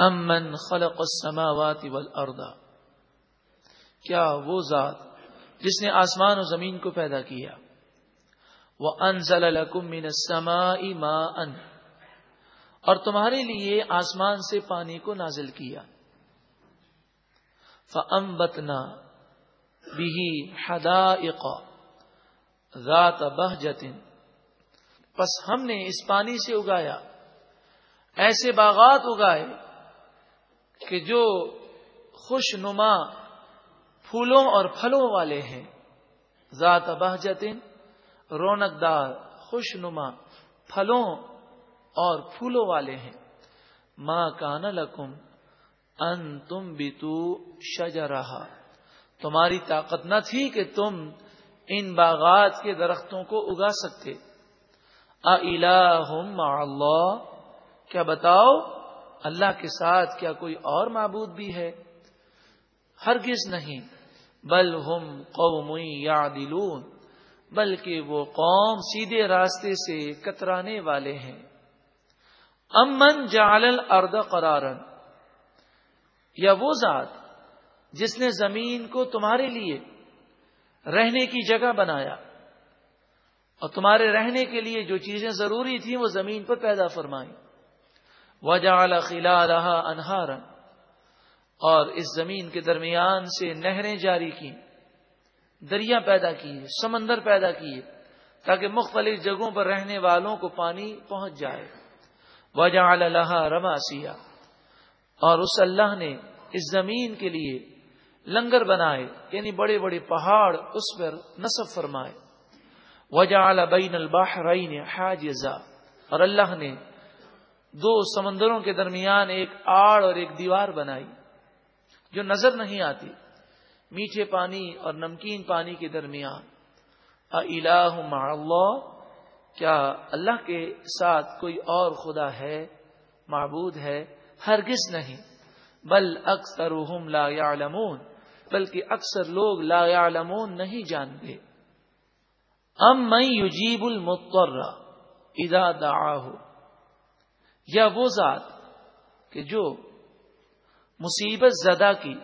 امن خلق السماوات والارض۔ کیا وہ ذات جس نے آسمان و زمین کو پیدا کیا؟ وہ انزل من السماء ماء۔ اور تمہارے لیے آسمان سے پانی کو نازل کیا۔ فَأَنبَتْنَا بِهِ حَدَائِقَ ذات بہجتن پس ہم نے اس پانی سے اگایا، ایسے باغات اگائے کہ جو خوش نما پھولوں اور پھلوں والے ہیں، ذات بہجتن رونق دار خوش نما پھلوں اور پھولوں والے ہیں۔ ماں کان لکم ان تم بھی تو رہا تمہاری طاقت نہ تھی کہ تم ان باغات کے درختوں کو اگا سکتے۔ اللہ، کیا بتاؤ؟ اللہ کے ساتھ کیا کوئی اور معبود بھی ہے؟ ہرگز نہیں۔ بل ہم قوم یا بلکہ وہ قوم سیدھے راستے سے کترانے والے ہیں۔ امن جعل الارض قرارن یا وہ ذات جس نے زمین کو تمہارے لیے رہنے کی جگہ بنایا، اور تمہارے رہنے کے لیے جو چیزیں ضروری تھیں وہ زمین پر پیدا فرمائی وجہ خلا رہا انہارا، اور اس زمین کے درمیان سے نہریں جاری کی دریا پیدا کیے، سمندر پیدا کیے، تاکہ مختلف جگہوں پر رہنے والوں کو پانی پہنچ جائے۔ وجہ اللہ رما سیا اور اس اللہ نے اس زمین کے لیے لنگر بنائے یعنی بڑے بڑے پہاڑ اس پر نصب فرمائے۔ وجہ بین الباحرین حاجزا، اور اللہ نے دو سمندروں کے درمیان ایک آڑ اور ایک دیوار بنائی جو نظر نہیں آتی، میٹھے پانی اور نمکین پانی کے درمیان۔ مع اللہ، کیا اللہ کے ساتھ کوئی اور خدا ہے، معبود ہے؟ ہرگز نہیں۔ بل اکثر لا يعلمون بلکہ اکثر لوگ لا يعلمون نہیں جانتے۔ ام میں یجیب المضطر اذا دعاه یا وہ ذات کہ جو مصیبت زدہ کی،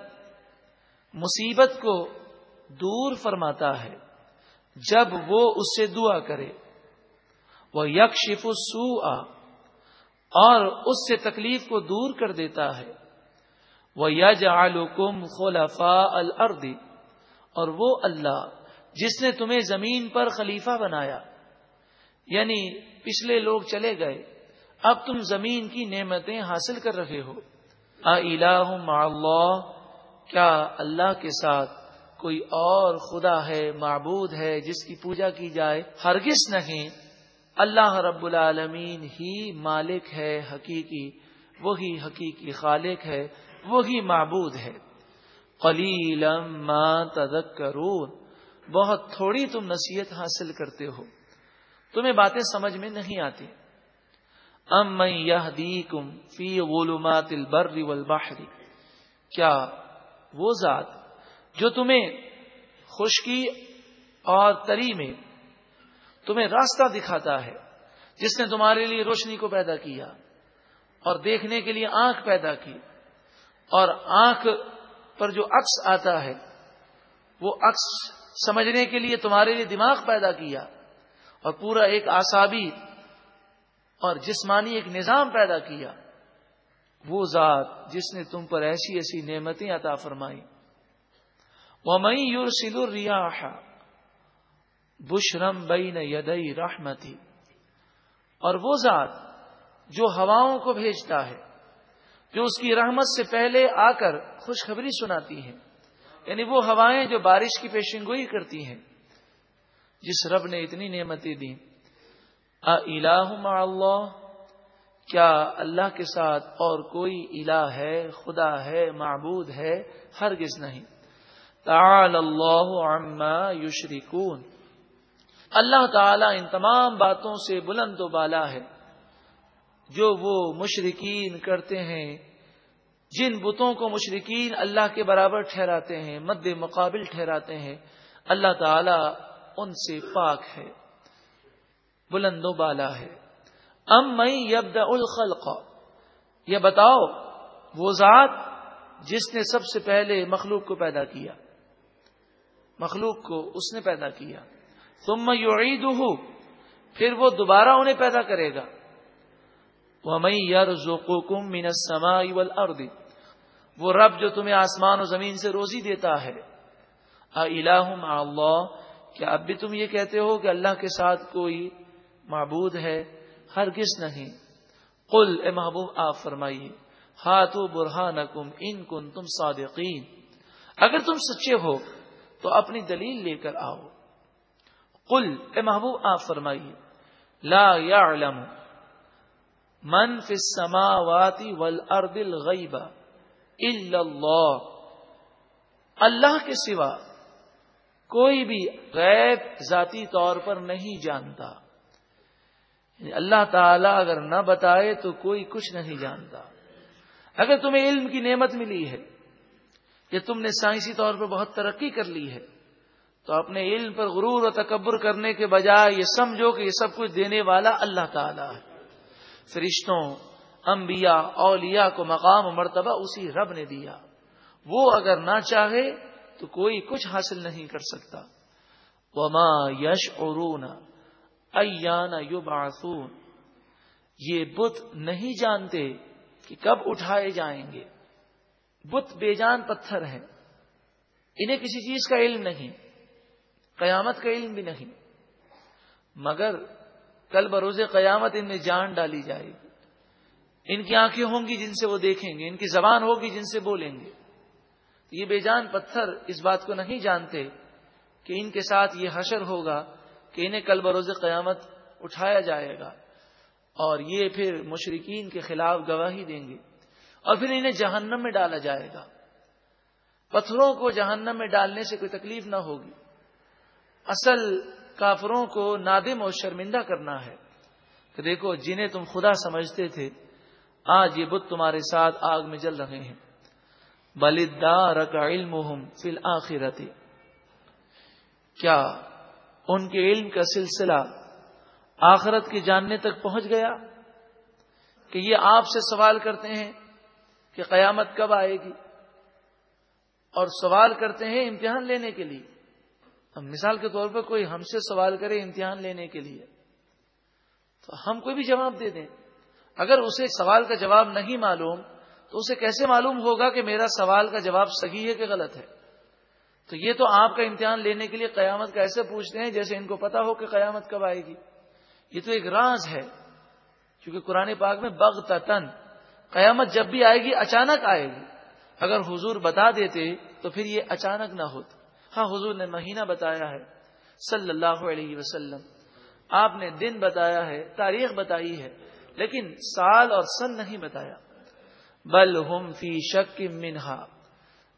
مصیبت کو دور فرماتا ہے، جب وہ اس سے دعا کرے وہ یکشف سو اور اس سے تکلیف کو دور کر دیتا ہے وہ یج آلوکم خلفا الردی اور وہ اللہ جس نے تمہیں زمین پر خلیفہ بنایا یعنی پچھلے لوگ چلے گئے اب تم زمین کی نعمتیں حاصل کر رہے ہو۔ مع اللہ، کیا اللہ کے ساتھ کوئی اور خدا ہے، معبود ہے جس کی پوجا کی جائے؟ ہرگز نہیں۔ اللہ رب العالمین ہی مالک ہے، حقیقی، وہی حقیقی خالق ہے، وہی معبود ہے۔ ما تذکرون۔ بہت تھوڑی تم نصیحت حاصل کرتے ہو۔ تمہیں باتیں سمجھ میں نہیں آتی۔ ام میں یہ فی غلومات البر والبحر. کیا وہ ذات جو تمہیں خشکی اور تری میں تمہیں راستہ دکھاتا ہے، جس نے تمہارے لیے روشنی کو پیدا کیا اور دیکھنے کے لیے آنکھ پیدا کی، اور آنکھ پر جو عکس آتا ہے، وہ عکس سمجھنے کے لیے تمہارے لیے دماغ پیدا کیا، اور پورا ایک آسابی اور جسمانی ایک نظام پیدا کیا، وہ ذات جس نے تم پر ایسی ایسی نعمتیں عطا فرمائی وہ مئی یور سلور ریاح بشرم بین یدئی رحمتی اور وہ ذات جو ہواؤں کو بھیجتا ہے، جو اس کی رحمت سے پہلے آ کر خوشخبری سناتی ہیں۔ یعنی وہ ہوائیں جو بارش کی پیشن گوئی کرتی ہیں، جس رب نے اتنی نعمتیں دی مع اللہ؟ کیا اللہ کے ساتھ اور کوئی الہ ہے، خدا ہے، معبود ہے؟ ہرگز نہیں۔ تعال اللہ عما یشرکون۔ اللہ تعالی ان تمام باتوں سے بلند و بالا ہے۔ جو وہ مشرقین کرتے ہیں، جن بتوں کو مشرقین اللہ کے برابر ٹھہراتے ہیں، مد مقابل ٹھہراتے ہیں، اللہ تعالی ان سے پاک ہے۔ بلند و بالا ہے۔ ام میں یبد الخلق۔ یہ بتاؤ، وہ ذات جس نے سب سے پہلے مخلوق کو پیدا کیا۔ مخلوق کو اس نے پیدا کیا۔ تم میں پھر وہ دوبارہ انہیں پیدا کرے گا۔ وہ میں یار ذوقم مینسما وہ رب جو تمہیں آسمان و زمین سے روزی دیتا ہے۔ اللہ کیا اب بھی تم یہ کہتے ہو کہ اللہ کے ساتھ کوئی معبود ہے ہر کس نہیں۔ قل، اے محبوب، آپ فرمائیے ہاتھ برہان ان کن تم صادقین۔ اگر تم سچے ہو، تو اپنی دلیل لے کر آؤ۔ قل، اے محبوب، آپ فرمائیے، لا يعلم من فی السماوات والارض الغیب الا اللہ۔ اللہ کے سوا کوئی بھی غیب ذاتی طور پر نہیں جانتا۔ یعنی اللہ تعالی اگر نہ بتائے تو کوئی کچھ نہیں جانتا۔ اگر تمہیں علم کی نعمت ملی ہے، یا تم نے سائنسی طور پر بہت ترقی کر لی ہے، تو اپنے علم پر غرور و تکبر کرنے کے بجائے یہ سمجھو کہ یہ سب کچھ دینے والا اللہ تعالی ہے۔ فرشتوں، انبیاء، اولیاء کو مقام و مرتبہ اسی رب نے دیا۔ وہ اگر نہ چاہے تو کوئی کچھ حاصل نہیں کر سکتا۔ وما یش ارون یو یہ بت نہیں جانتے کہ کب اٹھائے جائیں گے۔ بت بے جان پتھر ہیں۔ انہیں کسی چیز کا علم نہیں، قیامت کا علم بھی نہیں۔ مگر کل بروز قیامت ان میں جان ڈالی جائے گی۔ ان کی آنکھیں ہوں گی جن سے وہ دیکھیں گے، ان کی زبان ہوگی جن سے بولیں گے۔ یہ بے جان پتھر اس بات کو نہیں جانتے کہ ان کے ساتھ یہ حشر ہوگا کہ انہیں کل بروز قیامت اٹھایا جائے گا اور یہ پھر مشرقین کے خلاف گواہی دیں گے اور پھر انہیں جہنم میں ڈالا جائے گا۔ پتھروں کو جہنم میں ڈالنے سے کوئی تکلیف نہ ہوگی۔ اصل کافروں کو نادم اور شرمندہ کرنا ہے کہ دیکھو، جنہیں تم خدا سمجھتے تھے، آج یہ بت تمہارے ساتھ آگ میں جل رہے ہیں۔ بلدار کا علم فی الآخرت کیا ان کے علم کا سلسلہ آخرت کے جاننے تک پہنچ گیا کہ یہ آپ سے سوال کرتے ہیں کہ قیامت کب آئے گی اور سوال کرتے ہیں امتحان لینے کے لیے۔ مثال کے طور پر کوئی ہم سے سوال کرے امتحان لینے کے لیے، تو ہم کوئی بھی جواب دے دیں۔ اگر اسے سوال کا جواب نہیں معلوم، تو اسے کیسے معلوم ہوگا کہ میرا سوال کا جواب صحیح ہے کہ غلط ہے؟ تو یہ تو آپ کا امتحان لینے کے لیے قیامت کا ایسے پوچھتے ہیں جیسے ان کو پتا ہو کہ قیامت کب آئے گی۔ یہ تو ایک راز ہے کیونکہ قرآن پاک میں بغ تن قیامت جب بھی آئے گی، اچانک آئے گی۔ اگر حضور بتا دیتے تو پھر یہ اچانک نہ ہوتا ہاں حضور نے مہینہ بتایا ہے، صلی اللہ علیہ وسلم۔ آپ نے دن بتایا ہے، تاریخ بتائی ہے، لیکن سال اور سن نہیں بتایا۔ بل ہم فی شک منہا۔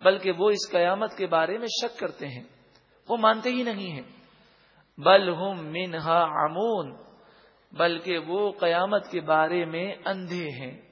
بلکہ وہ اس قیامت کے بارے میں شک کرتے ہیں۔ وہ مانتے ہی نہیں ہیں۔ بل ہم منہا امون بلکہ وہ قیامت کے بارے میں اندھے ہیں۔